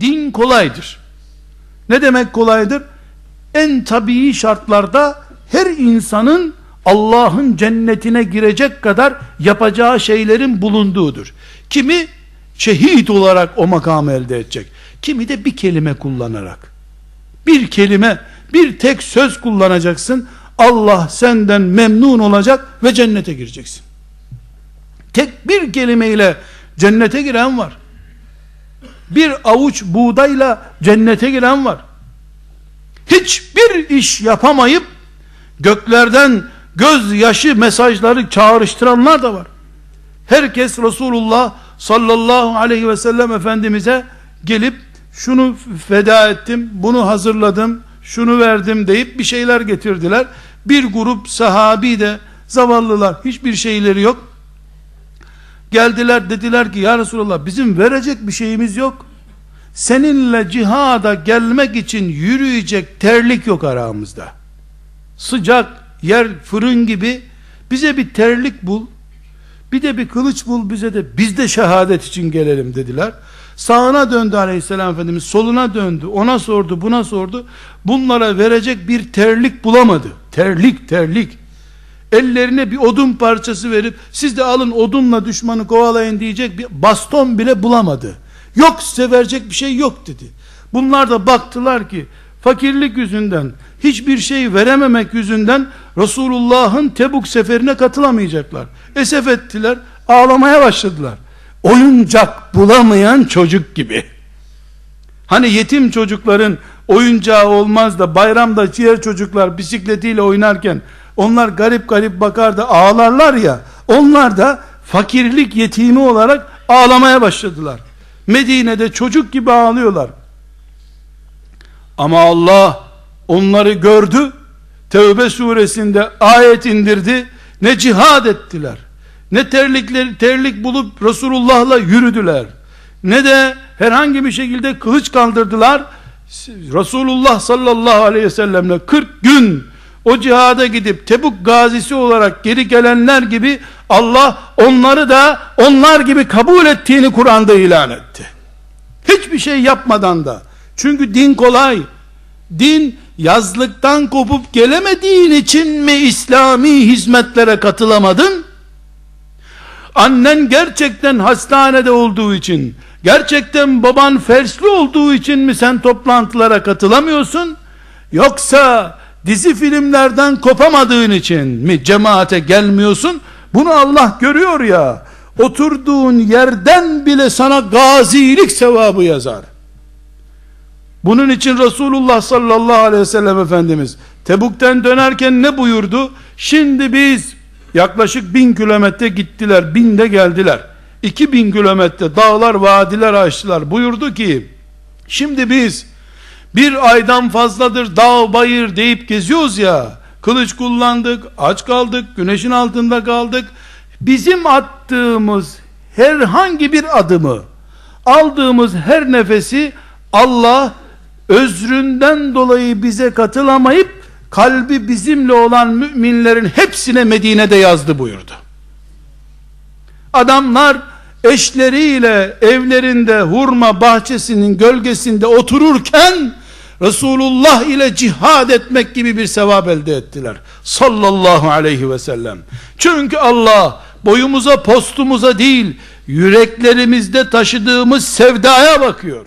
Din kolaydır. Ne demek kolaydır? En tabii şartlarda her insanın Allah'ın cennetine girecek kadar yapacağı şeylerin bulunduğudur. Kimi şehit olarak o makamı elde edecek. Kimi de bir kelime kullanarak. Bir kelime, bir tek söz kullanacaksın. Allah senden memnun olacak ve cennete gireceksin. Tek bir kelimeyle cennete giren var. Bir avuç buğdayla cennete giren var. Hiçbir iş yapamayıp göklerden gözyaşı mesajları çağrıştıranlar da var. Herkes Resulullah sallallahu aleyhi ve sellem Efendimiz'e gelip şunu feda ettim, bunu hazırladım, şunu verdim deyip bir şeyler getirdiler. Bir grup sahabi de zavallılar hiçbir şeyleri yok. Geldiler dediler ki ya Resulallah bizim verecek bir şeyimiz yok. Seninle cihada gelmek için yürüyecek terlik yok aramızda. Sıcak yer fırın gibi bize bir terlik bul. Bir de bir kılıç bul bize de biz de şehadet için gelelim dediler. Sağına döndü aleyhisselam efendimiz soluna döndü ona sordu buna sordu. Bunlara verecek bir terlik bulamadı. Terlik terlik ellerine bir odun parçası verip siz de alın odunla düşmanı kovalayın diyecek bir baston bile bulamadı. Yok size verecek bir şey yok dedi. Bunlar da baktılar ki fakirlik yüzünden hiçbir şey verememek yüzünden Resulullah'ın Tebuk seferine katılamayacaklar. Esef ettiler, ağlamaya başladılar. Oyuncak bulamayan çocuk gibi. Hani yetim çocukların oyuncağı olmaz da bayramda diğer çocuklar bisikletiyle oynarken onlar garip garip bakar da ağlarlar ya onlar da fakirlik yetimi olarak ağlamaya başladılar. Medine'de çocuk gibi ağlıyorlar. Ama Allah onları gördü. Tevbe suresinde ayet indirdi. Ne cihad ettiler. Ne terlikleri terlik bulup Resulullah'la yürüdüler. Ne de herhangi bir şekilde kılıç kaldırdılar. Resulullah sallallahu aleyhi ve sellemle 40 gün o cihada gidip Tebuk gazisi olarak geri gelenler gibi Allah onları da onlar gibi kabul ettiğini Kur'an'da ilan etti. Hiçbir şey yapmadan da. Çünkü din kolay. Din yazlıktan kopup gelemediğin için mi İslami hizmetlere katılamadın? Annen gerçekten hastanede olduğu için, gerçekten baban fersli olduğu için mi sen toplantılara katılamıyorsun? Yoksa dizi filmlerden kopamadığın için mi cemaate gelmiyorsun? Bunu Allah görüyor ya. Oturduğun yerden bile sana gazilik sevabı yazar. Bunun için Resulullah sallallahu aleyhi ve sellem Efendimiz Tebuk'ten dönerken ne buyurdu? Şimdi biz yaklaşık bin kilometre gittiler, binde geldiler. İki bin kilometre dağlar, vadiler açtılar. Buyurdu ki, şimdi biz bir aydan fazladır dağ bayır deyip geziyoruz ya. Kılıç kullandık aç kaldık güneşin altında kaldık. Bizim attığımız herhangi bir adımı aldığımız her nefesi Allah özründen dolayı bize katılamayıp kalbi bizimle olan müminlerin hepsine Medine'de yazdı buyurdu. Adamlar eşleriyle evlerinde hurma bahçesinin gölgesinde otururken Resulullah ile cihad etmek gibi bir sevap elde ettiler. Sallallahu aleyhi ve sellem. Çünkü Allah boyumuza postumuza değil yüreklerimizde taşıdığımız sevdaya bakıyor.